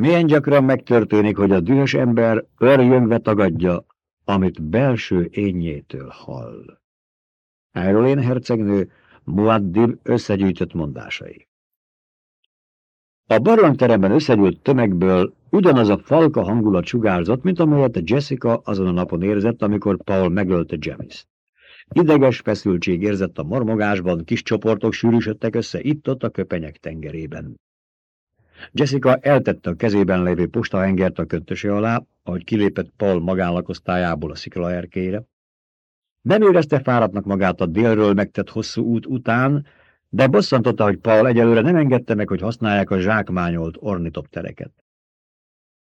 Milyen gyakran megtörténik, hogy a dühös ember örjöngve tagadja, amit belső énjétől hall. Erről hercegnő Muaddib összegyűjtött mondásai. A barlangteremben összegyűlt tömegből ugyanaz a falka hangulat sugárzott, mint amelyet Jessica azon a napon érzett, amikor Paul megölte Jamis. Ideges feszültség érzett a mormogásban, kis csoportok sűrűsödtek össze itt-ott a köpenyek tengerében. Jessica eltette a kezében lévő postahengert a köntöse alá, ahogy kilépett Paul magánlakosztályából a sziklaerkére. Nem érezte fáradtnak magát a délről megtett hosszú út után, de bosszantotta, hogy Paul egyelőre nem engedte meg, hogy használják a zsákmányolt ornitoptereket.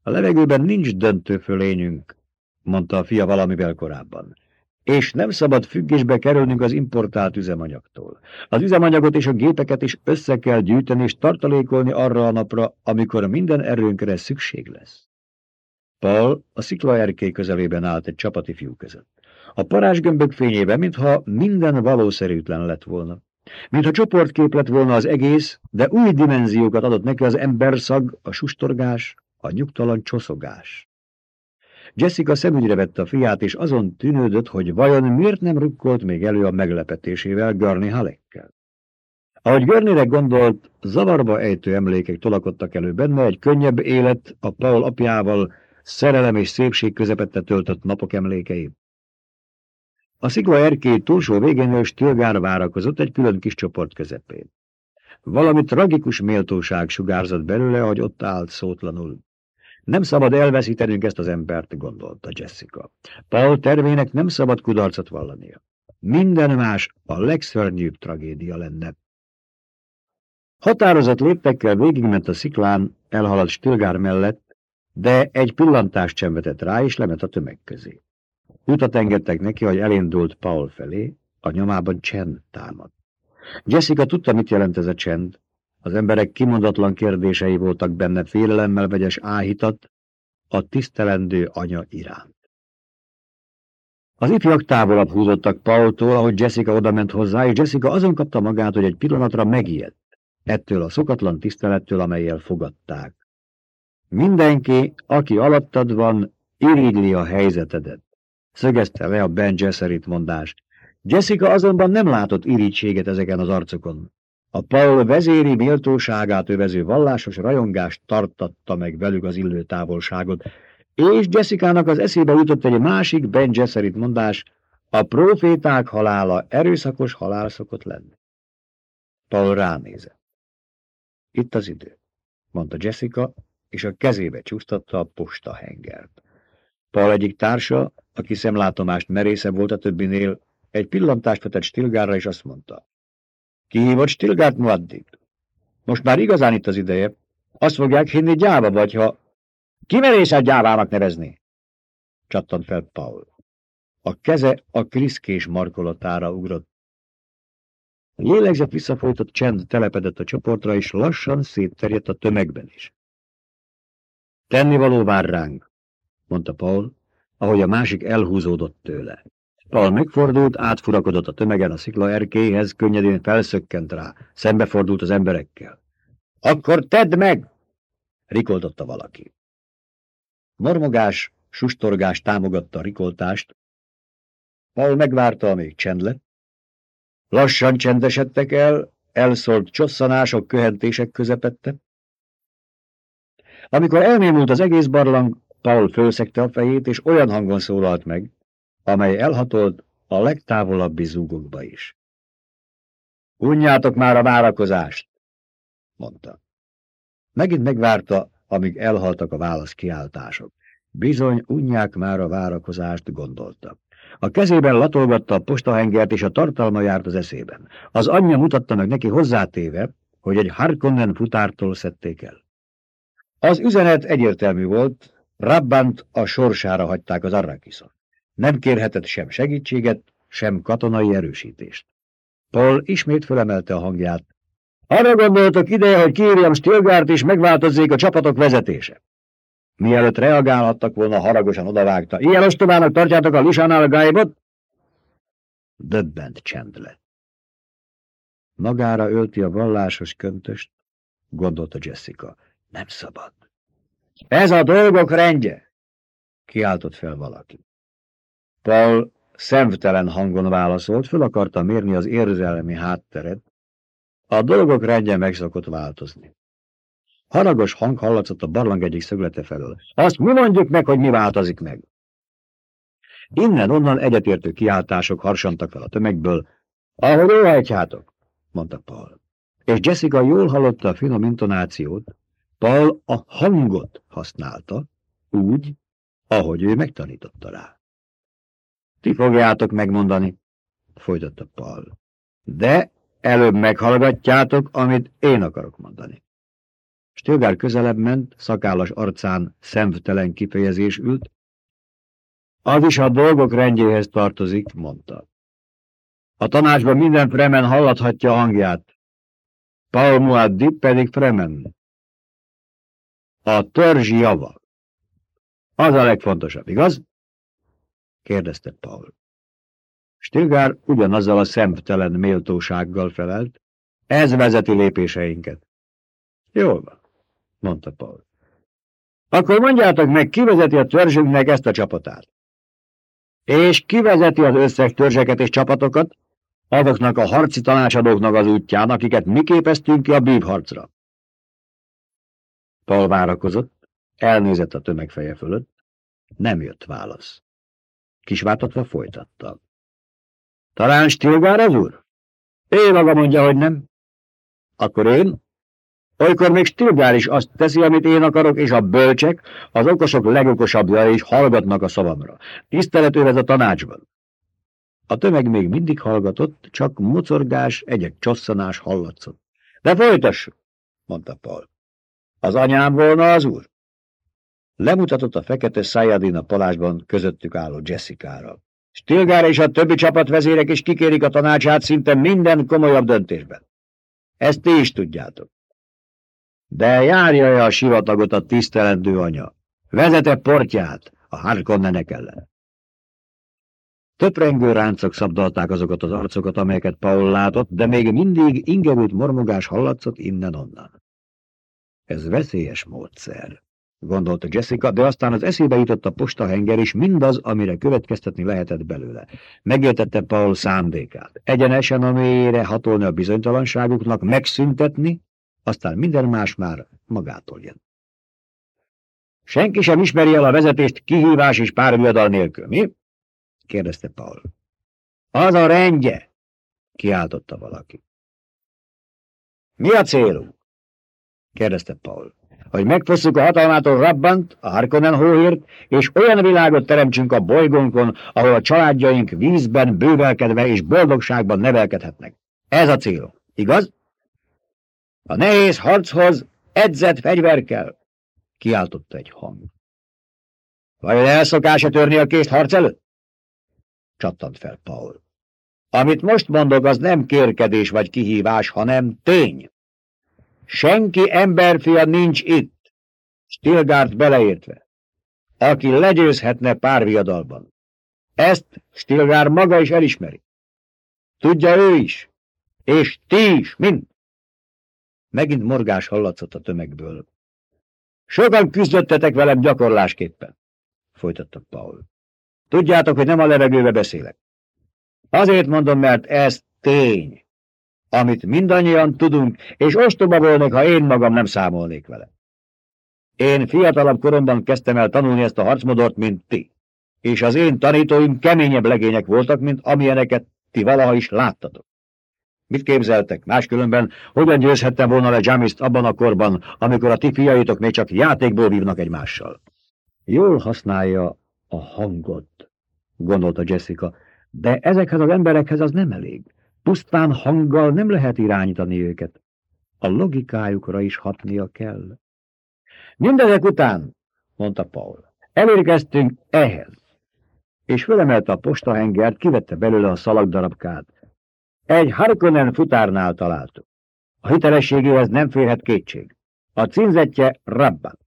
A levegőben nincs döntő fölényünk, mondta a fia valamivel korábban. És nem szabad függésbe kerülnünk az importált üzemanyagtól. Az üzemanyagot és a gépeket is össze kell gyűjteni és tartalékolni arra a napra, amikor minden erőnkre szükség lesz. Paul a sziklaerkély közelében állt egy csapati fiú között. A parázsgömbök fényében, mintha minden valószerűtlen lett volna. Mintha csoportkép lett volna az egész, de új dimenziókat adott neki az emberszag, a sustorgás, a nyugtalan csoszogás. Jessica szemügyre vette a fiát, és azon tűnődött, hogy vajon miért nem rukkolt még elő a meglepetésével Görni Halekkel. Ahogy Görnire gondolt, zavarba ejtő emlékek tolakodtak elő benne, egy könnyebb élet a Paul apjával, szerelem és szépség közepette töltött napok emlékei. A szikla erkély túlsó végén Stilgár várakozott egy külön kis csoport közepén. Valami tragikus méltóság sugárzott belőle, hogy ott állt szótlanul. Nem szabad elveszítenünk ezt az embert, gondolta Jessica. Paul tervének nem szabad kudarcot vallania. Minden más a legszörnyűbb tragédia lenne. Határozott léptekkel végigment a sziklán, elhaladt Stilgár mellett, de egy pillantást sem vetett rá, és lement a tömeg közé. Utat engedtek neki, hogy elindult Paul felé, a nyomában csend támad. Jessica tudta, mit jelent ez a csend. Az emberek kimondatlan kérdései voltak benne félelemmel vegyes áhítat a tisztelendő anya iránt. Az ifjak távolabb húzottak Paultól, ahogy Jessica odament hozzá, és Jessica azon kapta magát, hogy egy pillanatra megijedt ettől a szokatlan tisztelettől, amelyel fogadták. Mindenki, aki alattad van, irigyli a helyzetedet szögezte le a Ben Gesserit mondás. Jessica azonban nem látott irítséget ezeken az arcokon. A Paul vezéri méltóságát övező vallásos rajongást tartatta meg velük az illő távolságot, és Jessica-nak az eszébe jutott egy másik Ben Gesserit mondás, a proféták halála erőszakos halál szokott lenni. Paul ránézett. Itt az idő, mondta Jessica, és a kezébe csúsztatta a postahengert. Paul egyik társa, aki szemlátomást merészebb volt a többinél, egy pillantást vetett Stilgárra, és azt mondta. Kihívott Stilgárt Muaddib. Most már igazán itt az ideje. Azt fogják hinni gyáva vagy, ha... Kimerészed gyávának nevezni? Csattant fel Paul. A keze a kriszkés markolatára ugrott. A lélegzett visszafolytott csend telepedett a csoportra, és lassan szétterjedt a tömegben is. Tennivaló vár ránk, mondta Paul, ahogy a másik elhúzódott tőle. Paul megfordult, átfurakodott a tömegen a szikla erkéhez, könnyedén felszökkent rá, szembefordult az emberekkel. Akkor tedd meg! rikoltotta valaki. Mormogás, sustorgás támogatta a rikoltást. Paul megvárta, amíg csend lett. Lassan csendesedtek el, elszólt csosszanások, köhentések közepette. Amikor elmémult az egész barlang, Paul fölszegte a fejét, és olyan hangon szólalt meg, amely elhatolt a legtávolabbi zúgokba is. Unjátok már a várakozást, mondta. Megint megvárta, amíg elhaltak a válasz kiáltások. Bizony, unják már a várakozást, gondolta. A kezében latolgatta a postahengert, és a tartalma járt az eszében. Az anyja mutatta meg neki hozzátéve, hogy egy Harkonnen futártól szedték el. Az üzenet egyértelmű volt, Rabbant a sorsára hagyták az Arrakiszon. Nem kérhetett sem segítséget, sem katonai erősítést. Paul ismét fölemelte a hangját. Arra gondoltok ideje, hogy kérjem Stilgárt és megváltozzék a csapatok vezetése. Mielőtt reagálhattak volna, haragosan odavágta. Ilyen ostobának tartjátok a Lusánál a? Döbbent csend lett. Magára ölti a vallásos köntöst, gondolta Jessica. Nem szabad. Ez a dolgok rendje! kiáltott fel valaki. Paul szemtelen hangon válaszolt, föl akarta mérni az érzelmi hátteret. A dolgok rendje meg szokott változni. Haragos hang hallatszott a barlang egyik szöglete felől. Azt mi mondjuk meg, hogy mi változik meg? Innen-onnan egyetértő kiáltások harsantak fel a tömegből. Ahogy óhajtjátok, mondta Paul. És Jessica jól hallotta a finom intonációt. Paul a hangot használta, úgy, ahogy ő megtanította rá. Ti fogjátok megmondani, folytatta Paul. De előbb meghallgatjátok, amit én akarok mondani. Stilgár közelebb ment, szakállas arcán szemtelen kifejezés ült. Az is a dolgok rendjéhez tartozik, mondta. A tanácsban minden fremen hallathatja hangját. Paul Muaddi pedig fremen. A törzsi java. Az a legfontosabb, igaz? Kérdezte Paul. Stilgár ugyanazzal a szemtelen méltósággal felelt. Ez vezeti lépéseinket. Jól van, mondta Paul. Akkor mondjátok meg, ki vezeti a törzsünknek ezt a csapatát? És ki vezeti az összes törzseket és csapatokat? Azoknak a harci tanácsadóknak az útján, akiket mi képeztünk ki a bívharcra. Paul várakozott, elnézett a tömegfeje fölött, nem jött válasz. Kisváltatva folytatta. Talán Stilgár az úr? Ő maga mondja, hogy nem. Akkor én? Olykor még Stilgár is azt teszi, amit én akarok, és a bölcsek, az okosok legokosabbja is hallgatnak a szavamra. Tisztelető ez a tanácsban. A tömeg még mindig hallgatott, csak mocorgás, egyek csosszanás hallatszott. De folytassuk, mondta Paul. Az anyám volna az úr? Lemutatott a fekete szájadin a palásban közöttük álló Jessica-ra. Stilgár és a többi csapatvezérek is kikérik a tanácsát szinte minden komolyabb döntésben. Ezt ti is tudjátok. De járja-e a sivatagot a tisztelendő anya? Vezete portját a Harkonnenek ellen. Töprengő ráncok szabdalták azokat az arcokat, amelyeket Paul látott, de még mindig ingerült mormogás hallatszott innen-onnan. Ez veszélyes módszer gondolta Jessica, de aztán az eszébe jutott a postahenger és mindaz, amire következtetni lehetett belőle. Megértette Paul szándékát. Egyenesen a mélyére hatolni a bizonytalanságuknak, megszüntetni, aztán minden más már magától jön. Senki sem ismeri el a vezetést kihívás és párviadal nélkül, mi? kérdezte Paul. Az a rendje, kiáltotta valaki. Mi a célunk? kérdezte Paul hogy megfosszuk a hatalmától Rabbant, a Harkonnen hóhért, és olyan világot teremtsünk a bolygónkon, ahol a családjaink vízben bővelkedve és boldogságban nevelkedhetnek. Ez a cél, igaz? A nehéz harchoz edzett fegyver kell, kiáltotta egy hang. Vajon elszokás-e törni a kést harc előtt? Csattant fel Paul. Amit most mondok, az nem kérkedés vagy kihívás, hanem tény. Senki emberfia nincs itt, Stilgárt beleértve, aki legyőzhetne pár viadalban. Ezt Stilgár maga is elismeri. Tudja ő is, és ti is, mind. Megint morgás hallatszott a tömegből. Sokan küzdöttetek velem gyakorlásképpen, folytatta Paul. Tudjátok, hogy nem a levegőbe beszélek. Azért mondom, mert ez tény amit mindannyian tudunk, és ostoba volnék, ha én magam nem számolnék vele. Én fiatalabb koromban kezdtem el tanulni ezt a harcmodort, mint ti, és az én tanítóim keményebb legények voltak, mint amilyeneket ti valaha is láttatok. Mit képzeltek? Máskülönben hogyan győzhettem volna le Jamiszt abban a korban, amikor a ti fiaitok még csak játékból vívnak egymással? Jól használja a hangot, gondolta Jessica, de ezekhez az emberekhez az nem elég. Pusztán hanggal nem lehet irányítani őket. A logikájukra is hatnia kell. Mindezek után, mondta Paul, elérkeztünk ehhez. És fölemelte a postahengert, kivette belőle a szalagdarabkát. Egy Harkonnen futárnál találtuk. A hitelességéhez nem férhet kétség. A címzetje Rabban.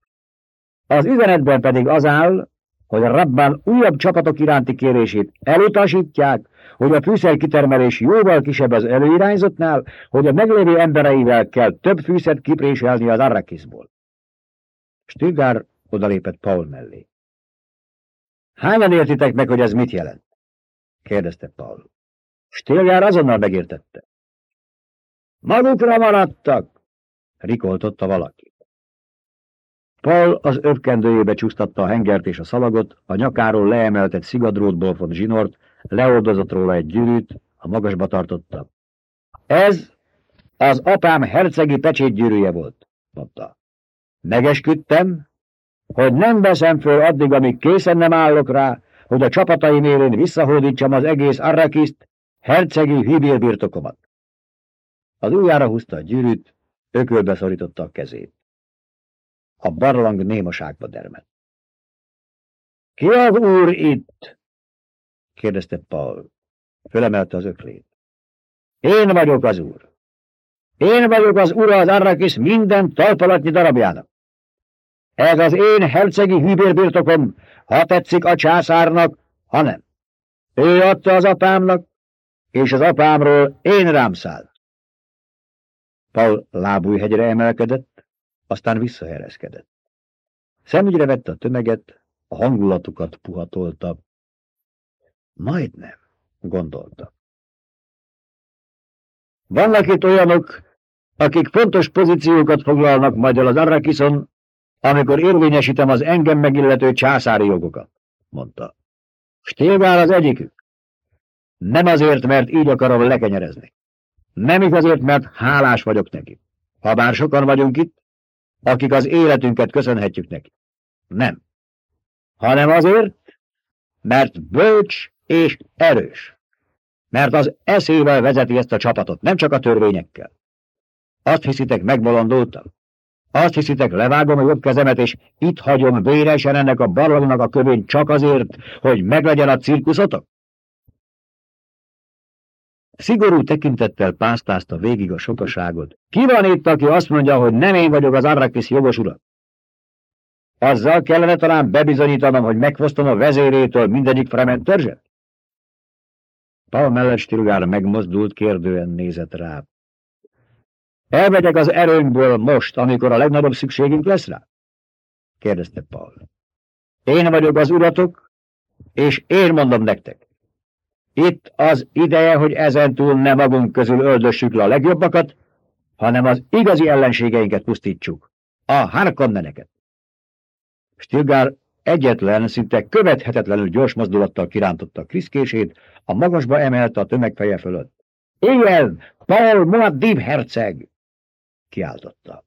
Az üzenetben pedig az áll, hogy a Rabban újabb csapatok iránti kérését elutasítják, hogy a fűszerkitermelés jóval kisebb az előirányzottnál, hogy a meglévő embereivel kell több fűszert kipréselni az Arrakisból. Stigár odalépett Paul mellé. Hányan értitek meg, hogy ez mit jelent? kérdezte Paul. Stilgár azonnal megértette. Magukra maradtak, rikoltotta valaki. Paul az öpkendőjébe csúsztatta a hengert és a szalagot, a nyakáról leemelt egy szigadrótból font zsinort, leoldozott róla egy gyűrűt, a magasba tartotta. Ez az apám hercegi pecsétgyűrűje volt, mondta. Megesküdtem, hogy nem veszem föl addig, amíg készen nem állok rá, hogy a csapataim élén visszahódítsam az egész Arrakiszt, hercegi hűbérbirtokomat. Az ujjára húzta a gyűrűt, ökölbe szorította a kezét. A barlang némaságba dermedt. Ki az úr itt? Kérdezte Paul. Fölemelte az öklét. Én vagyok az úr. Én vagyok az ura az Arrakis minden talpalatnyi darabjának. Ez az én hercegi hűbérbirtokom, ha tetszik a császárnak, ha nem. Ő adta az apámnak, és az apámról én rám szállt. Paul lábújhegyre emelkedett, aztán visszaherezkedett. Szemügyre vette a tömeget, a hangulatukat puhatolta. Majdnem, gondolta. Vannak itt olyanok, akik fontos pozíciókat foglalnak majd el az Arrakiszon, amikor érvényesítem az engem megillető császári jogokat, mondta. Stilgár az egyikük. Nem azért, mert így akarom lekenyerezni. Nem is mert hálás vagyok neki. Habár sokan vagyunk itt, akik az életünket köszönhetjük neki. Nem. Hanem azért, mert bölcs és erős. Mert az eszével vezeti ezt a csapatot, nem csak a törvényekkel. Azt hiszitek, megbolondultam? Azt hiszitek, levágom a jobb kezemet, és itt hagyom véresen ennek a barlangnak a kövén csak azért, hogy meglegyen a cirkuszotok? Szigorú tekintettel pásztázta végig a sokaságot. Ki van itt, aki azt mondja, hogy nem én vagyok az Arrakis jogos ura? Azzal kellene talán bebizonyítanom, hogy megfosztom a vezérétől mindegyik fremen törzset? Paul mellett stilgára megmozdult, kérdően nézett rá. Elmegyek az erőnkből most, amikor a legnagyobb szükségünk lesz rá? kérdezte Paul. Én vagyok az uratok, és én mondom nektek. Itt az ideje, hogy ezentúl ne magunk közül öldössük le a legjobbakat, hanem az igazi ellenségeinket pusztítsuk, a Harkonneneket. Stilgár egyetlen, szinte követhetetlenül gyors mozdulattal kirántotta a kriszkését, a magasba emelte a tömegfeje fölött. Igen, Paul Muaddib herceg! kiáltotta.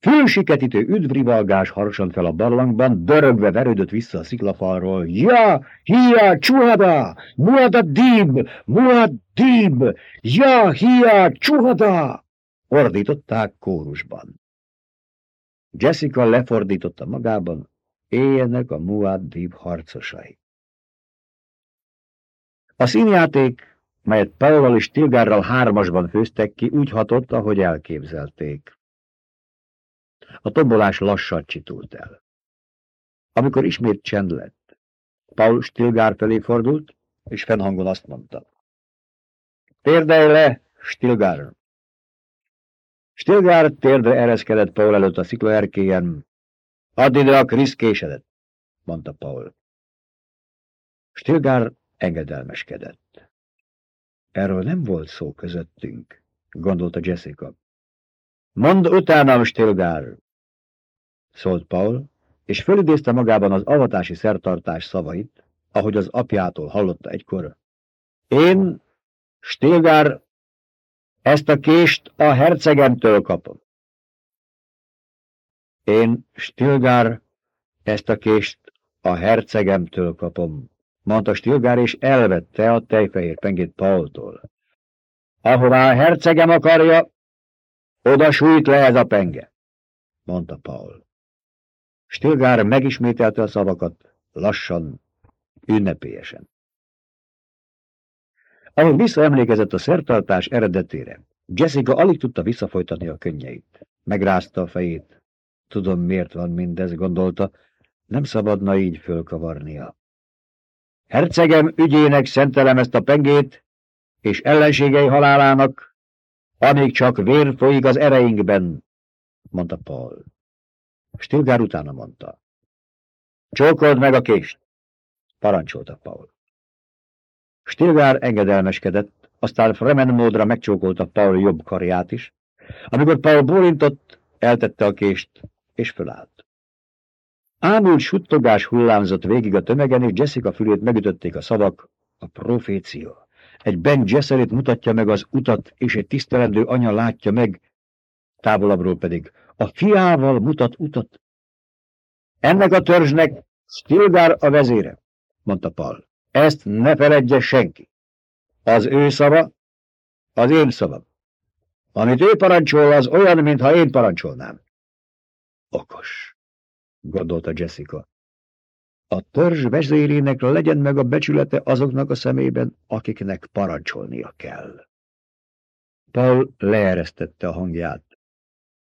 Fülsiketítő üdvrivalgás harsant fel a barlangban, dörögve verődött vissza a sziklafalról. Ja, hia, csuhada! Muadadib! Muadib! Ja, hia, csuhada! Ordították kórusban. Jessica lefordította magában, éljenek a Muad'Dib harcosai. A színjáték, melyet Paulval és Tilgárral hármasban főztek ki, úgy hatott, ahogy elképzelték. A tombolás lassan csitult el. Amikor ismét csend lett, Paul Stilgár felé fordult, és fennhangon azt mondta. Térdelj le, Stilgár! Stilgár térdre ereszkedett Paul előtt a sziklaerkélyen. Add ide a kriszkésedet, mondta Paul. Stilgár engedelmeskedett. Erről nem volt szó közöttünk, gondolta Jessica. Mondd utánam, Stilgár! szólt Paul, és fölidézte magában az avatási szertartás szavait, ahogy az apjától hallotta egykor. Én, Stilgár, ezt a kést a hercegemtől kapom. Én, Stilgár, ezt a kést a hercegemtől kapom, mondta Stilgár, és elvette a tejfehér pengét Paultól. Ahová a hercegem akarja, oda sújt le ez a penge, mondta Paul. Stilgár megismételte a szavakat, lassan, ünnepélyesen. Ahogy visszaemlékezett a szertartás eredetére, Jessica alig tudta visszafolytani a könnyeit. Megrázta a fejét. Tudom, miért van mindez, gondolta, nem szabadna így fölkavarnia. Hercegem ügyének szentelem ezt a pengét, és ellenségei halálának, amíg csak vér folyik az ereinkben, mondta Paul. Stilgár utána mondta. Csókold meg a kést! Parancsolta Paul. Stilgár engedelmeskedett, aztán Fremen módra megcsókolta Paul jobb karját is. Amikor Paul bólintott, eltette a kést, és fölállt. Ámult suttogás hullámzott végig a tömegen, és Jessica fülét megütötték a szavak, a profécia. Egy Ben Gesserit mutatja meg az utat, és egy tisztelendő anya látja meg, távolabbról pedig a fiával mutat utat. Ennek a törzsnek Stilgár a vezére, mondta Paul. Ezt ne feledje senki. Az ő szava, az én szavam. Amit ő parancsol, az olyan, mintha én parancsolnám. Okos, gondolta Jessica. A törzs vezérének legyen meg a becsülete azoknak a szemében, akiknek parancsolnia kell. Paul leeresztette a hangját.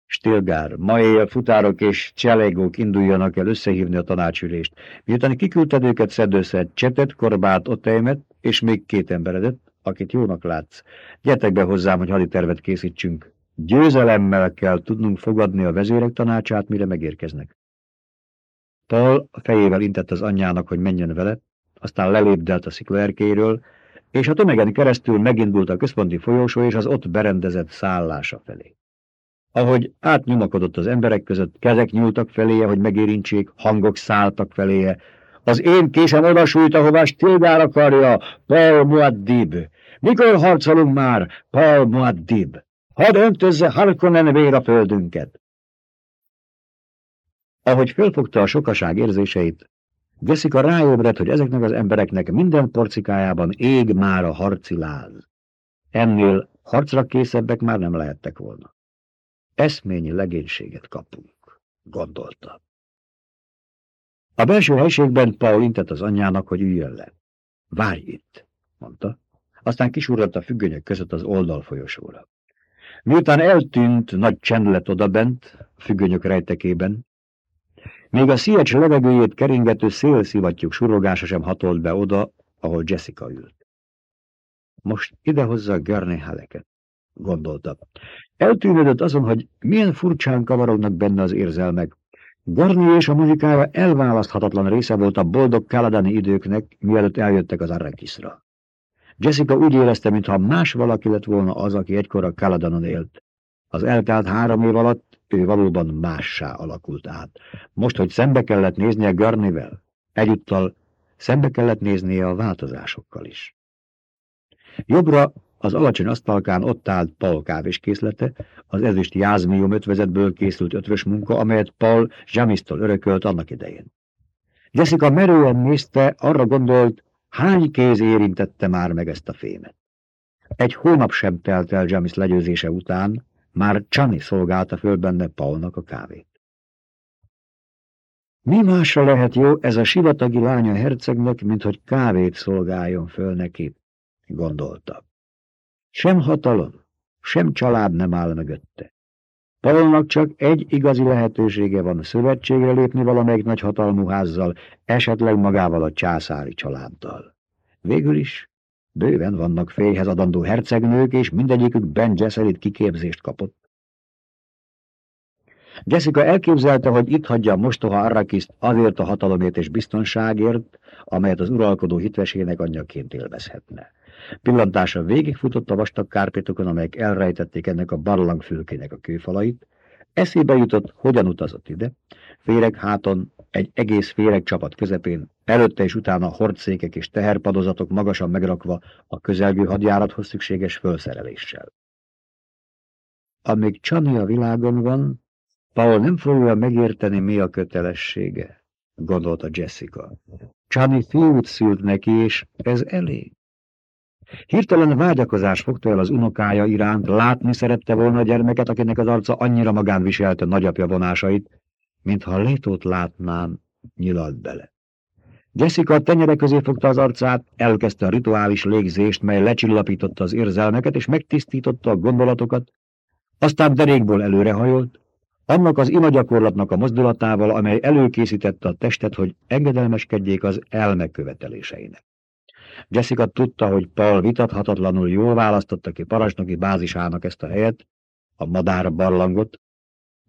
Stilgár, ma éjjel futárok és cselégók induljanak el összehívni a tanácsülést. Miután kiküldted őket, szedd össze csetet, korbát, oteimet, és még két emberedet, akit jónak látsz. Gyertek be hozzám, hogy haditervet készítsünk. Győzelemmel kell tudnunk fogadni a vezérek tanácsát, mire megérkeznek. A fejével intett az anyjának, hogy menjen vele, aztán lelépdelt a sziklaerkéről, és a tömegen keresztül megindult a központi folyósó és az ott berendezett szállása felé. Ahogy átnyomakodott az emberek között, kezek nyúltak feléje, hogy megérintsék, hangok szálltak feléje. Az én késem odasújt, ahová Stilgár akarja, Paul Muaddib. Mikor harcolunk már, Paul Muaddib? Hadd öntözze Harkonnen vér a földünket. Ahogy fölfogta a sokaság érzéseit, Jessica ráébredt, hogy ezeknek az embereknek minden porcikájában ég már a harci láz. Ennél harcra készebbek már nem lehettek volna. Eszményi legénységet kapunk, gondolta. A belső helységben Paul intett az anyjának, hogy üljön le. Várj itt, mondta, aztán kisurrant a függönyök között az oldalfolyosóra. Miután eltűnt, nagy csend lett odabent, a függönyök rejtekében, még a sziecs levegőjét keringető szélszivattyúk surogása sem hatolt be oda, ahol Jessica ült. Most idehozza Gurney Haleket, gondolta. Eltűnődött azon, hogy milyen furcsán kavarognak benne az érzelmek. Garni és a muzikája elválaszthatatlan része volt a boldog kaladani időknek, mielőtt eljöttek az Arrakisra. Jessica úgy érezte, mintha más valaki lett volna az, aki egykor a Kaladanon élt. Az eltelt három év alatt ő valóban mássá alakult át. Most, hogy szembe kellett néznie Garnivel, egyúttal szembe kellett néznie a változásokkal is. Jobbra az alacsony asztalkán ott állt Paul kávéskészlete, az ezüst jázmium ötvezetből készült ötvös munka, amelyet Paul Jamisztól örökölt annak idején. Jessica merően nézte, arra gondolt, hány kéz érintette már meg ezt a fémet. Egy hónap sem telt el Jamis legyőzése után, már Csani szolgálta föl benne Paulnak a kávét. Mi másra lehet jó ez a sivatagi lánya hercegnek, mint hogy kávét szolgáljon föl neki, gondolta. Sem hatalom, sem család nem áll mögötte. Paulnak csak egy igazi lehetősége van szövetségre lépni valamelyik nagyhatalmú házzal, esetleg magával a császári családdal. Végül is bőven vannak férjhez adandó hercegnők, és mindegyikük Ben Gesserit kiképzést kapott. Jessica elképzelte, hogy itt hagyja a mostoha Arrakiszt azért a hatalomért és biztonságért, amelyet az uralkodó hitvesének anyjaként élvezhetne. Pillantása végigfutott a vastag kárpétokon, amelyek elrejtették ennek a barlangfülkének a kőfalait. Eszébe jutott, hogyan utazott ide. Féreg háton, egy egész féreg csapat közepén, előtte és utána hordszékek és teherpadozatok magasan megrakva a közelgő hadjárathoz szükséges felszereléssel. Amíg Csani a világon van, Paul nem fogja megérteni, mi a kötelessége, gondolta Jessica. Csani fiút szült neki, és ez elég. Hirtelen vágyakozás fogta el az unokája iránt, látni szerette volna a gyermeket, akinek az arca annyira magán viselte nagyapja vonásait, mintha létót látnám, nyilalt bele. Jessica a tenyere közé fogta az arcát, elkezdte a rituális légzést, mely lecsillapította az érzelmeket és megtisztította a gondolatokat, aztán derékból előrehajolt, annak az imagyakorlatnak a mozdulatával, amely előkészítette a testet, hogy engedelmeskedjék az elme követeléseinek. Jessica tudta, hogy Paul vitathatatlanul jól választotta ki parancsnoki bázisának ezt a helyet, a madár barlangot.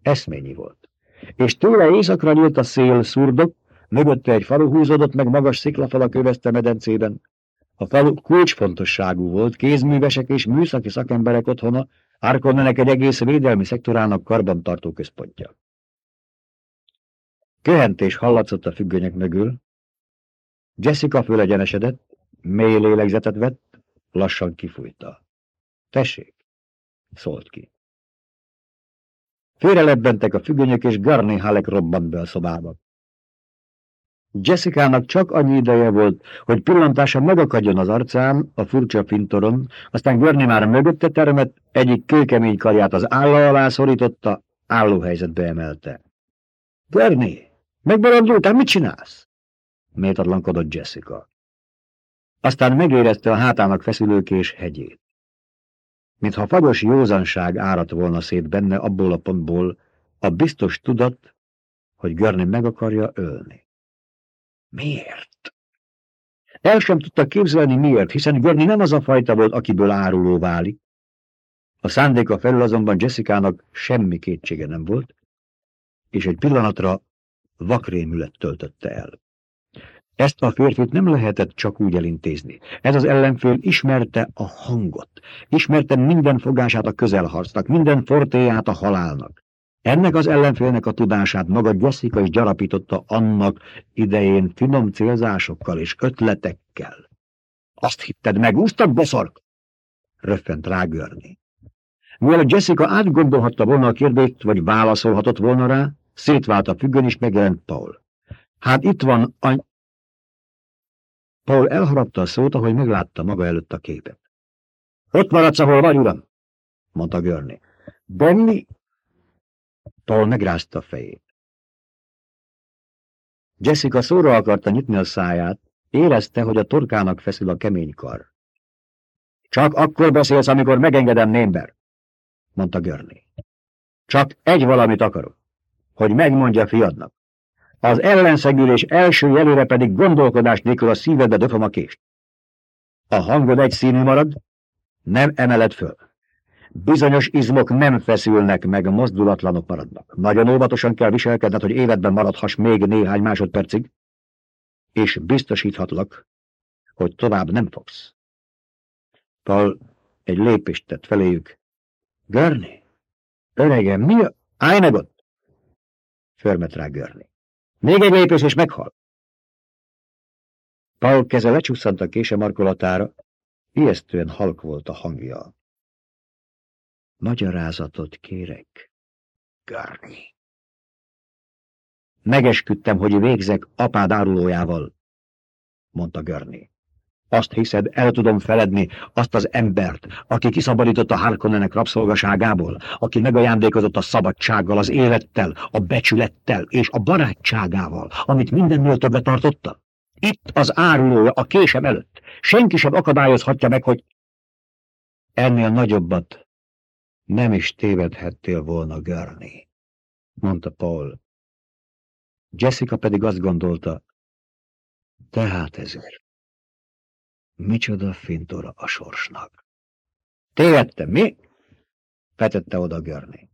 Eszményi volt. és tőle éjszakra nyílt a szél szurdok, mögötte egy falu húzódott meg magas sziklafalak övezte medencében. A falu kulcsfontosságú volt, kézművesek és műszaki szakemberek otthona, Arkonnenek egy egész védelmi szektorának karbantartó központja. Köhentés hallatszott a függönyek mögül. Jessica fölegyenesedett, mély lélegzetet vett, lassan kifújta. Tessék, szólt ki. Félrelebbentek a függönyök, és Garni Halek robbant be a szobába. Jessica-nak csak annyi ideje volt, hogy pillantása megakadjon az arcán, a furcsa pintoron, aztán Görni már mögötte termett, egyik kőkemény karját az álla alá szorította, állóhelyzetbe emelte. Görni, megbarandultál, mit csinálsz? Méltatlankodott Jessica. Aztán megérezte a hátának feszülőkés hegyét. Mintha fagyos józanság árat volna szét benne abból a pontból, a biztos tudat, hogy Görni meg akarja ölni. Miért? El sem tudta képzelni miért, hiszen Görni nem az a fajta volt, akiből áruló válik. A szándéka felül azonban Jessica-nak semmi kétsége nem volt, és egy pillanatra vakrémület töltötte el. Ezt a férfit nem lehetett csak úgy elintézni. Ez az ellenfél ismerte a hangot, ismerte minden fogását a közelharcnak, minden fortéját a halálnak. Ennek az ellenfélnek a tudását maga Jessica is gyarapította annak idején finom célzásokkal és ötletekkel. Azt hitted, megúsztak, boszork? Röffent rágörni. Mielőtt Jessica átgondolhatta volna a kérdést, vagy válaszolhatott volna rá, szétvált a függön, és megjelent Paul. Hát itt van a... Paul elharapta a szót, ahogy meglátta maga előtt a képet. Ott maradsz, ahol vagy, uram, mondta Görni. Benni Paul megrázta a fejét. Jessica szóra akarta nyitni a száját, érezte, hogy a torkának feszül a kemény kar. Csak akkor beszélsz, amikor megengedem Némber, mondta Görni. Csak egy valamit akarok, hogy megmondja fiadnak. Az ellenszegülés első jelőre pedig gondolkodás nélkül a szívedbe döföm a kést. A hangod egy színű marad, nem emeled föl. Bizonyos izmok nem feszülnek meg, mozdulatlanok maradnak. Nagyon óvatosan kell viselkedned, hogy életben maradhass még néhány másodpercig, és biztosíthatlak, hogy tovább nem fogsz. Paul egy lépést tett feléjük. Görni? Öregem, mi a... Állj meg ott! Förmet rá Görni. Még egy lépés, és meghal. Paul keze lecsúszant a kése markolatára, ijesztően halk volt a hangja. Magyarázatot kérek, Garni. Megesküdtem, hogy végzek apád árulójával, mondta Görni. Azt hiszed, el tudom feledni azt az embert, aki kiszabadította Harkonnenek rabszolgaságából, aki megajándékozott a szabadsággal, az élettel, a becsülettel és a barátságával, amit mindennél többet tartotta? Itt az árulója a késem előtt. Senki sem akadályozhatja meg, hogy ennél nagyobbat nem is tévedhettél volna, Görni, mondta Paul. Jessica pedig azt gondolta, tehát ezért. Micsoda fintora a sorsnak. Tévedtem, mi? Vetette oda Görni.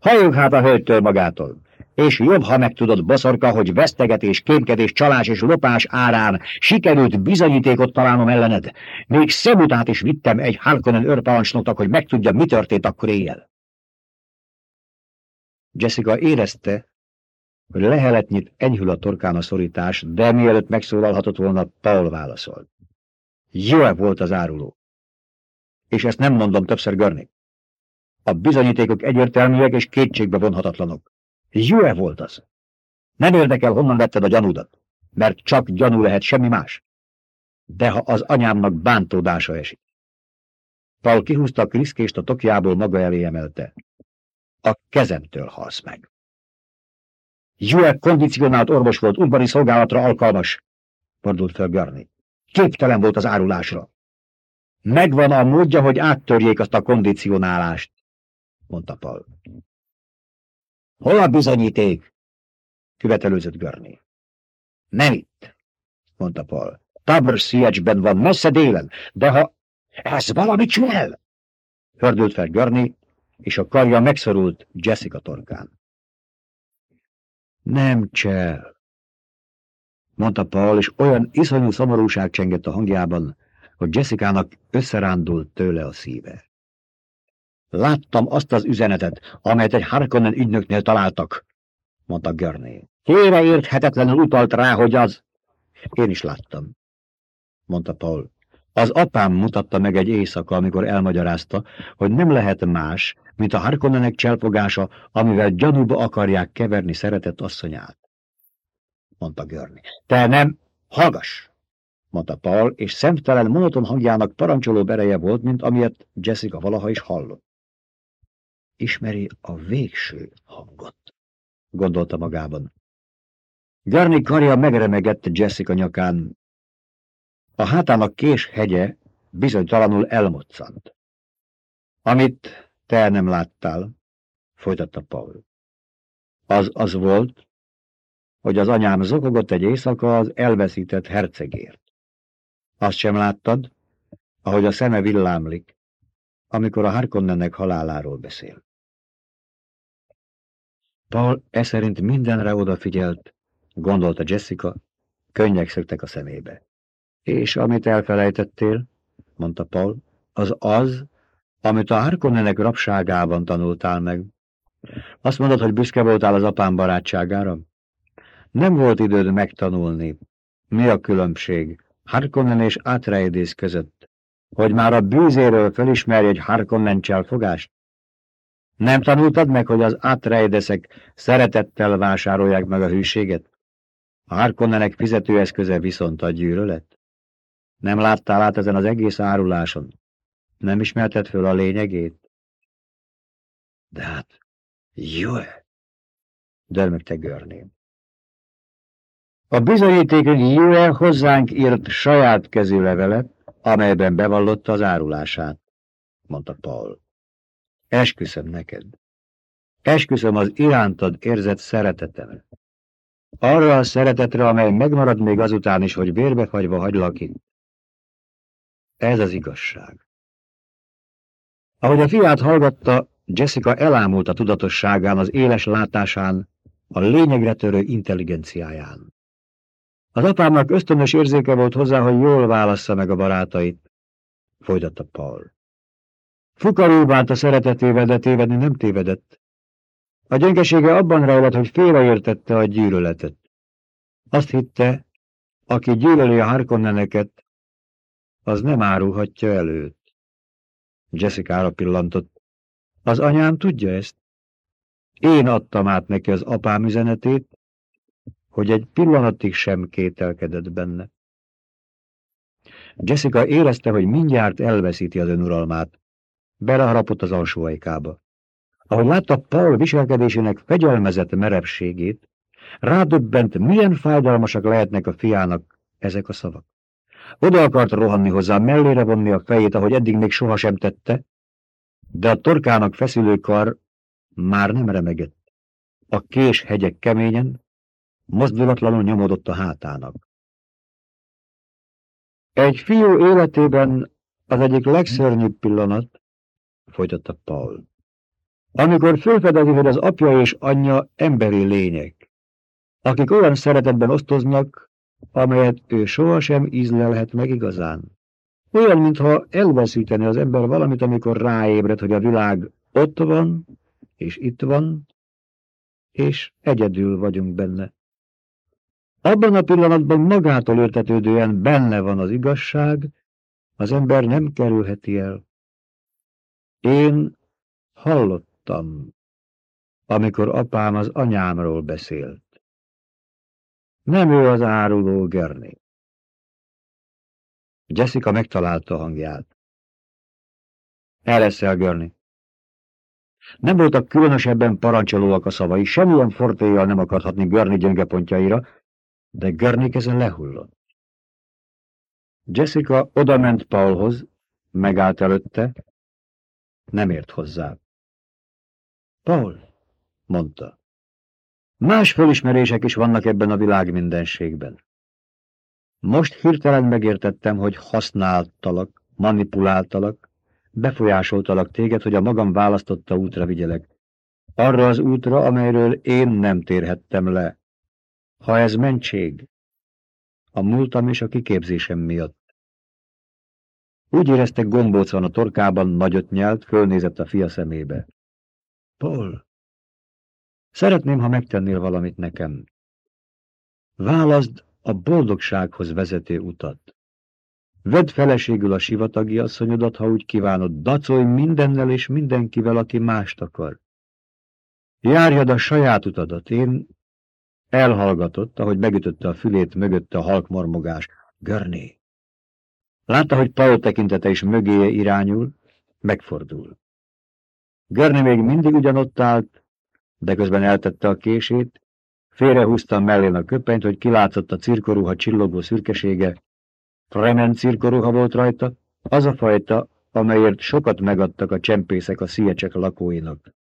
Halljuk hát a hölgytől magától és jobb, ha megtudod, boszorka, hogy vesztegetés, kémkedés, csalás és lopás árán sikerült bizonyítékot találnom ellened. Még szemutát is vittem egy Harkonnen őrparancsnoknak, hogy megtudja, mi történt akkor éjjel. Jessica érezte, hogy leheletnyit enyhül a torkán a szorítás, de mielőtt megszólalhatott volna, Paul válaszolt. Jó volt az áruló. És ezt nem mondom többször Görni. A bizonyítékok egyértelműek és kétségbe vonhatatlanok. Jó-e volt az? Nem érdekel, honnan vetted a gyanúdat, mert csak gyanú lehet, semmi más. De ha az anyámnak bántódása esik. Paul kihúzta a kriszkést a tokjából, maga elé emelte. A kezemtől halsz meg. Jó-e kondicionált orvos volt, udvari szolgálatra alkalmas, fordult fel Garni. Képtelen volt az árulásra. Megvan a módja, hogy áttörjék azt a kondicionálást, mondta Paul. Hol a bizonyíték? Követelőzött Görni. Nem itt, mondta Paul. Tabr Sziecsben van, messze délen, de ha... Ez valamit csinál! Hördült fel Görni, és a karja megszorult Jessica torkán. Nem csel, mondta Paul, és olyan iszonyú szomorúság csengett a hangjában, hogy Jessica-nak összerándult tőle a szíve. Láttam azt az üzenetet, amelyet egy Harkonnen ügynöknél találtak, mondta Görné. Félreérthetetlenül utalt rá, hogy az... Én is láttam, mondta Paul. Az apám mutatta meg egy éjszaka, amikor elmagyarázta, hogy nem lehet más, mint a Harkonnenek cselfogása, amivel gyanúba akarják keverni szeretett asszonyát. Mondta Görni. Te nem, hallgass! mondta Paul, és szemtelen, monoton hangjának parancsoló ereje volt, mint amilyet Jessica valaha is hallott. Ismeri a végső hangot, gondolta magában. Garni karja megremegett Jessica nyakán. A hátának kés hegye bizonytalanul elmoccant. Amit te nem láttál, folytatta Paul. Az az volt, hogy az anyám zokogott egy éjszaka az elveszített hercegért. Azt sem láttad, ahogy a szeme villámlik, amikor a Harkonnennek haláláról beszél. Paul e szerint mindenre odafigyelt, gondolta Jessica, könnyek szöktek a szemébe. És amit elfelejtettél, mondta Paul, az az, amit a Harkonnenek rabságában tanultál meg. Azt mondod, hogy büszke voltál az apám barátságára? Nem volt időd megtanulni. Mi a különbség Harkonnen és Atreides között? Hogy már a bűzéről felismerj egy Harkonnen cselfogást? Nem tanultad meg, hogy az Atreidesek szeretettel vásárolják meg a hűséget? A Harkonnenek fizetőeszköze viszont a gyűlölet? Nem láttál át ezen az egész áruláson? Nem ismerted föl a lényegét? De hát, jó-e? Dörmögte Görném. A bizonyítékig Jue hozzánk írt saját kezű levelet, amelyben bevallotta az árulását, mondta Paul. Esküszöm neked. Esküszöm az irántad érzett szeretetemet. Arra a szeretetre, amely megmarad még azután is, hogy vérbefagyva hagylak itt. Ez az igazság. Ahogy a fiát hallgatta, Jessica elámult a tudatosságán, az éles látásán, a lényegre törő intelligenciáján. Az apámnak ösztönös érzéke volt hozzá, hogy jól válassza meg a barátait, folytatta Paul. Fukarul bánt a szeretetével, de tévedni nem tévedett. A gyengesége abban rejlett, hogy félreértette a gyűlöletet. Azt hitte, aki gyűlöli a Harkonneneket, az nem árulhatja előtt. Jessica-ra pillantott. Az anyám tudja ezt. Én adtam át neki az apám üzenetét, hogy egy pillanatig sem kételkedett benne. Jessica érezte, hogy mindjárt elveszíti az önuralmát. Beleharapott az alsó ajkába. Ahogy látta Paul viselkedésének fegyelmezett merevségét, rádöbbent, milyen fájdalmasak lehetnek a fiának ezek a szavak. Oda akart rohanni hozzá, mellére vonni a fejét, ahogy eddig még sohasem tette, de a torkának feszülő kar már nem remegett. A kés hegyek keményen, mozdulatlanul nyomodott a hátának. Egy fiú életében az egyik legszörnyűbb pillanat, folytatta Paul, amikor fölfedezi, hogy az apja és anyja emberi lények, akik olyan szeretetben osztoznak, amelyet ő sohasem ízlelhet meg igazán. Olyan, mintha elveszíteni az ember valamit, amikor ráébred, hogy a világ ott van, és itt van, és egyedül vagyunk benne. Abban a pillanatban magától értetődően benne van az igazság, az ember nem kerülheti el. Én hallottam, amikor apám az anyámról beszélt. Nem ő az áruló Gerné. Jessica megtalálta hangját. Eleszel, Görni. Nem voltak különösebben parancsolóak a szavai, semmilyen fortéjjal nem akadhatni Görni gyöngepontjaira, de Görnik ezen lehullott. Jessica odament Paulhoz, megállt előtte, nem ért hozzá. Paul, mondta, más fölismerések is vannak ebben a világ mindenségben. Most hirtelen megértettem, hogy használtalak, manipuláltalak, befolyásoltalak téged, hogy a magam választotta útra vigyelek. Arra az útra, amelyről én nem térhettem le. Ha ez mentség, a múltam és a kiképzésem miatt. Úgy érezte gombóc van a torkában, nagyot nyelt, fölnézett a fia szemébe. Paul, szeretném, ha megtennél valamit nekem. Válaszd a boldogsághoz vezető utat. Vedd feleségül a sivatagi asszonyodat, ha úgy kívánod, dacolj mindennel és mindenkivel, aki mást akar. Járjad a saját utadat, én elhallgatott, ahogy megütötte a fülét mögötte a halkmarmogás. Görné! Látta, hogy Paul tekintete is mögéje irányul, megfordul. Görné még mindig ugyanott állt, de közben eltette a kését, félrehúzta mellén a köpenyt, hogy kilátszott a cirkoruha csillogó szürkesége. Fremen cirkoruha volt rajta, az a fajta, amelyért sokat megadtak a csempészek a sziecsek lakóinak.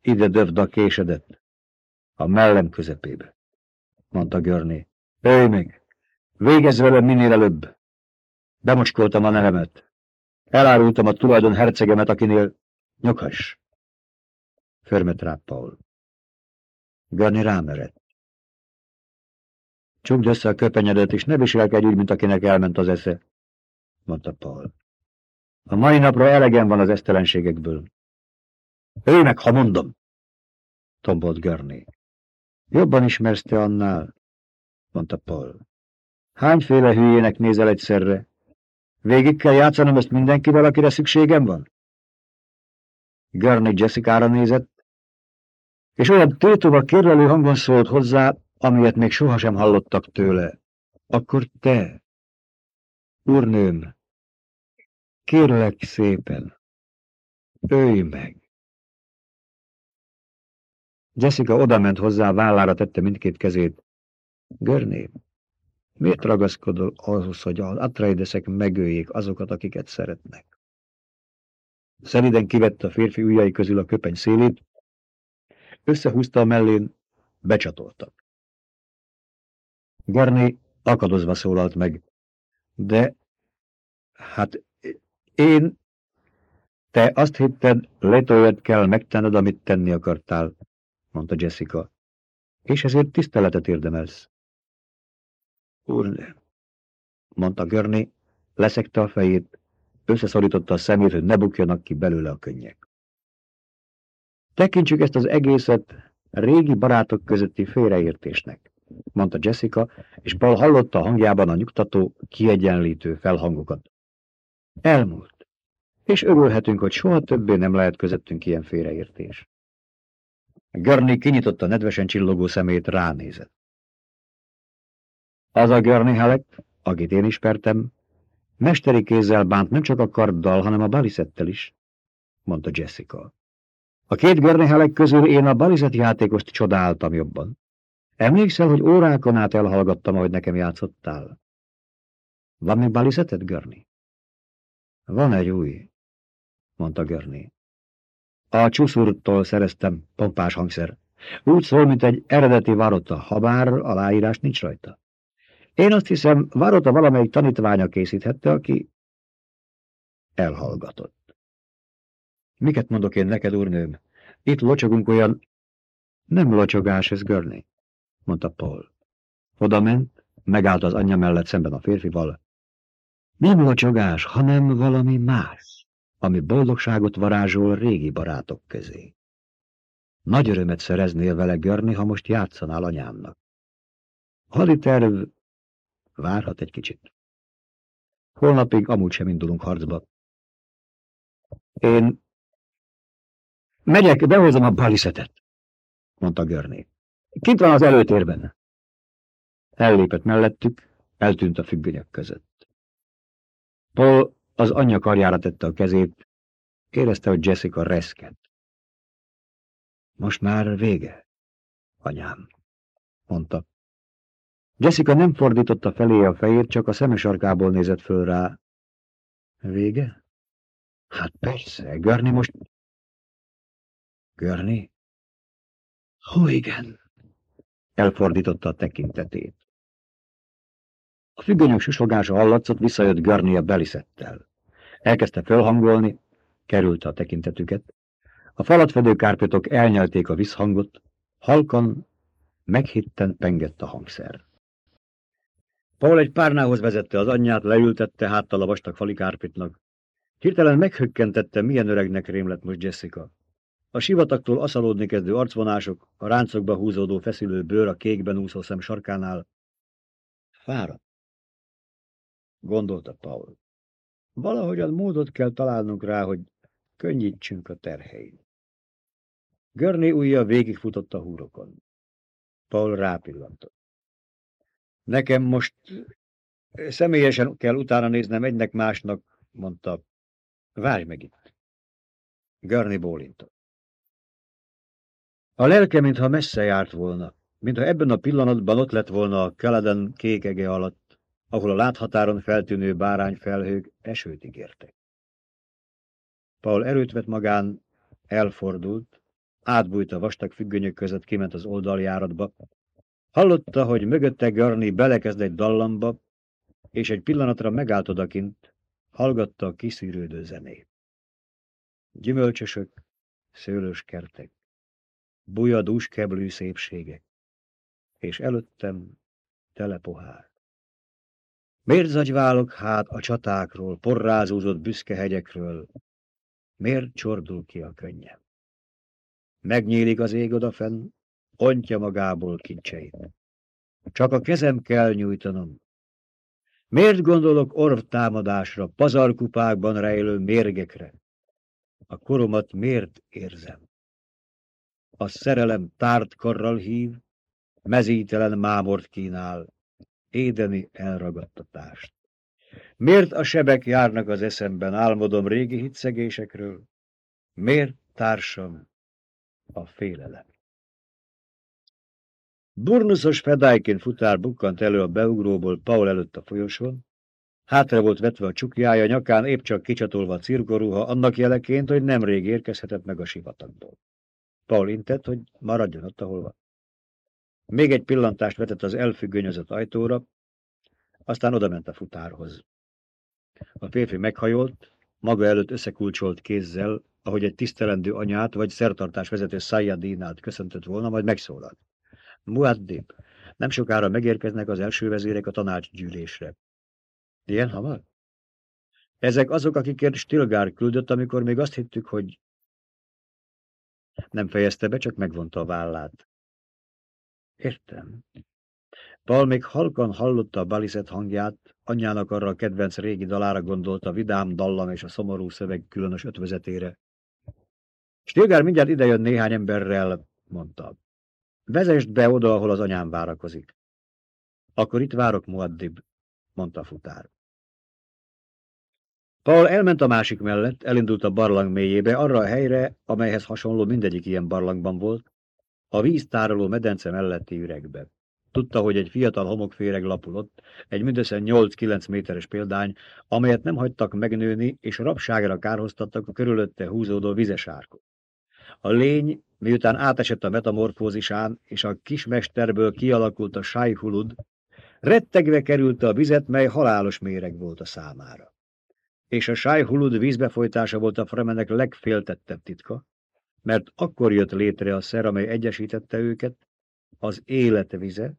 Ide döfd a késedet, a mellem közepébe, mondta Görné. Ölj meg! Végezz velem minél előbb! Bemocskoltam a nevemet. Elárultam a tulajdon hercegemet, akinél nyughass. Förmet rá Paul. Garni rámerett. Csukd össze a köpenyedet, és ne viselkedj úgy, mint akinek elment az esze, mondta Paul. A mai napra elegem van az esztelenségekből. Őj meg, ha mondom! tombolt Görné. Jobban ismersz te annál, mondta Paul. Hányféle hülyének nézel egyszerre? Végig kell játszanom ezt mindenkivel, akire szükségem van? Görné Jessica-ra nézett, és olyan tétova kérlelő hangon szólt hozzá, amilyet még sohasem hallottak tőle. Akkor te, úrnőm, kérlek szépen, ölj meg. Jessica odament hozzá, vállára tette mindkét kezét. Görné, miért ragaszkodol ahhoz, hogy az Atreideszek megöljék azokat, akiket szeretnek? Szeliden kivette a férfi ujjai közül a köpeny szélét, összehúzta a mellén, becsatoltak. Garni akadozva szólalt meg. De, hát én, te azt hitted, Letoyet kell megtenned, amit tenni akartál mondta Jessica, és ezért tiszteletet érdemelsz. Úrnő, mondta Görni, leszekte a fejét, összeszorította a szemét, hogy ne bukjanak ki belőle a könnyek. Tekintsük ezt az egészet régi barátok közötti félreértésnek, mondta Jessica, és Paul hallotta a hangjában a nyugtató, kiegyenlítő felhangokat. Elmúlt, és örülhetünk, hogy soha többé nem lehet közöttünk ilyen félreértés. Görni kinyitotta nedvesen csillogó szemét, ránézett. Az a Görni Halek, akit én ismertem, mesteri kézzel bánt nem csak a karddal, hanem a baliszettel is, mondta Jessica. A két Görni Halek közül én a baliszett játékost csodáltam jobban. Emlékszel, hogy órákon át elhallgattam, ahogy nekem játszottál? Van még baliszetted, Görni? Van egy új, mondta Görni. A csuszurtól szereztem pompás hangszer. Úgy szól, mint egy eredeti varota, ha bár aláírás nincs rajta. Én azt hiszem, varota valamelyik tanítványa készíthette, aki elhallgatott. Miket mondok én neked, úrnőm? Itt locsogunk olyan... Nem locsogás ez, Görni, mondta Paul. Oda ment, megállt az anyja mellett szemben a férfival. Nem locsogás, hanem valami más ami boldogságot varázsol régi barátok közé. Nagy örömet szereznél vele görni, ha most játszanál anyámnak. Haditerv várhat egy kicsit. Holnapig amúgy sem indulunk harcba. Én megyek, behozom a baliszetet, mondta Görné. Kint van az előtérben. Ellépett mellettük, eltűnt a függönyök között. Paul az anyja karjára tette a kezét, érezte, hogy Jessica reszket. Most már vége, anyám, mondta. Jessica nem fordította felé a fejét, csak a szemesarkából nézett föl rá. Vége? Hát persze, Görni most... Görni? Hó, igen. Elfordította a tekintetét. A függönyök susogása hallatszott, visszajött Görni a beliszettel. Elkezdte fölhangolni, kerülte a tekintetüket. A falatfedő kárpiotok elnyelték a visszhangot, halkan, meghitten pengett a hangszer. Paul egy párnához vezette az anyját, leültette háttal a vastag fali kárpitnak. Hirtelen meghökkentette, milyen öregnek rém lett most Jessica. A sivataktól aszalódni kezdő arcvonások, a ráncokba húzódó feszülő bőr a kékben úszó szem sarkánál. Fáradt, gondolta Paul. Valahogyan módot kell találnunk rá, hogy könnyítsünk a terhein. Görni ujja végigfutott a húrokon. Paul rápillantott. Nekem most személyesen kell utána néznem egynek másnak, mondta. Várj meg itt. Görni bólintott. A lelke, mintha messze járt volna, mintha ebben a pillanatban ott lett volna a Keleden kékege alatt, ahol a láthatáron feltűnő bárányfelhők esőt ígértek. Paul erőt vett magán, elfordult, átbújt a vastag függönyök között, kiment az oldaljáratba. Hallotta, hogy mögötte Garni belekezd egy dallamba, és egy pillanatra megállt odakint, hallgatta a kiszűrődő zenét. Gyümölcsösök, szőlős kertek, bujadús keblű szépségek, és előttem tele pohár. Miért zagyválok hát a csatákról, porrázózott büszke hegyekről? Miért csordul ki a könnyem? Megnyílik az ég odafenn, ontja magából kincseit. Csak a kezem kell nyújtanom. Miért gondolok orv támadásra, pazarkupákban rejlő mérgekre? A koromat miért érzem? A szerelem tárt karral hív, mezítelen mámort kínál, édeni elragadtatást. Miért a sebek járnak az eszemben, álmodom régi hitszegésekről? Miért társam a félelem? Burnuszos fedájként futár bukkant elő a beugróból Paul előtt a folyosón, hátra volt vetve a csukjája, nyakán épp csak kicsatolva a cirkoruha, annak jeleként, hogy nemrég érkezhetett meg a sivatagból. Paul intett, hogy maradjon ott, ahol van. Még egy pillantást vetett az elfüggönyözött ajtóra, aztán odament a futárhoz. A férfi meghajolt, maga előtt összekulcsolt kézzel, ahogy egy tisztelendő anyát vagy szertartás vezető Sayyadinát köszöntött volna, majd megszólalt. Muaddib, nem sokára megérkeznek az első vezérek a tanácsgyűlésre. Ilyen hamar? Ezek azok, akikért Stilgár küldött, amikor még azt hittük, hogy... Nem fejezte be, csak megvonta a vállát. Értem. Paul még halkan hallotta a Balizet hangját, anyjának arra a kedvenc régi dalára gondolt, a vidám dallam és a szomorú szöveg különös ötvezetére. Stilgár mindjárt idejön néhány emberrel, mondta. Vezest be oda, ahol az anyám várakozik. Akkor itt várok, Muaddib, mondta a futár. Paul elment a másik mellett, elindult a barlang mélyébe, arra a helyre, amelyhez hasonló mindegyik ilyen barlangban volt, a víztároló medence melletti üregbe. Tudta, hogy egy fiatal homokféreg lapulott, egy mindössze 8-9 méteres példány, amelyet nem hagytak megnőni, és rabságra kárhoztattak a körülötte húzódó vizesárkot. A lény, miután átesett a metamorfózisán, és a kismesterből kialakult a sájhulud, rettegve került a vizet, mely halálos méreg volt a számára. És a sájhulud vízbefolytása volt a fremenek legféltettebb titka, mert akkor jött létre a szer, amely egyesítette őket, az életvize,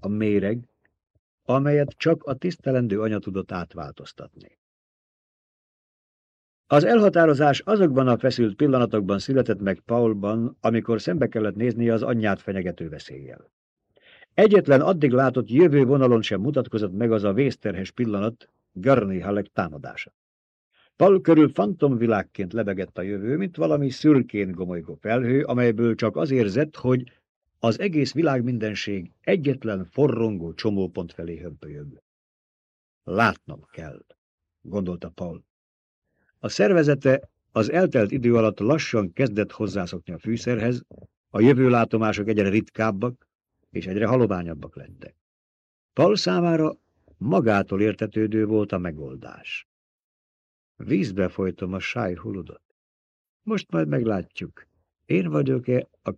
a méreg, amelyet csak a tisztelendő anya tudott átváltoztatni. Az elhatározás azokban a feszült pillanatokban született meg Paulban, amikor szembe kellett néznie az anyját fenyegető veszéllyel. Egyetlen addig látott jövő vonalon sem mutatkozott meg az a vészterhes pillanat, Garni Halleck támadása. Paul körül fantomvilágként lebegett a jövő, mint valami szürkén gomolygó felhő, amelyből csak az érzett, hogy az egész világ mindenség egyetlen forrongó csomópont felé hömpölyög. Látnom kell, gondolta Paul. A szervezete az eltelt idő alatt lassan kezdett hozzászokni a fűszerhez, a jövő látomások egyre ritkábbak és egyre haloványabbak lettek. Paul számára magától értetődő volt a megoldás. Vízbe folytom a sájhuludot. Most majd meglátjuk. Én vagyok-e a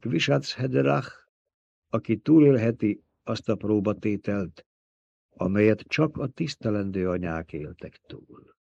Hederach, aki túlélheti azt a próbatételt, amelyet csak a tisztelendő anyák éltek túl.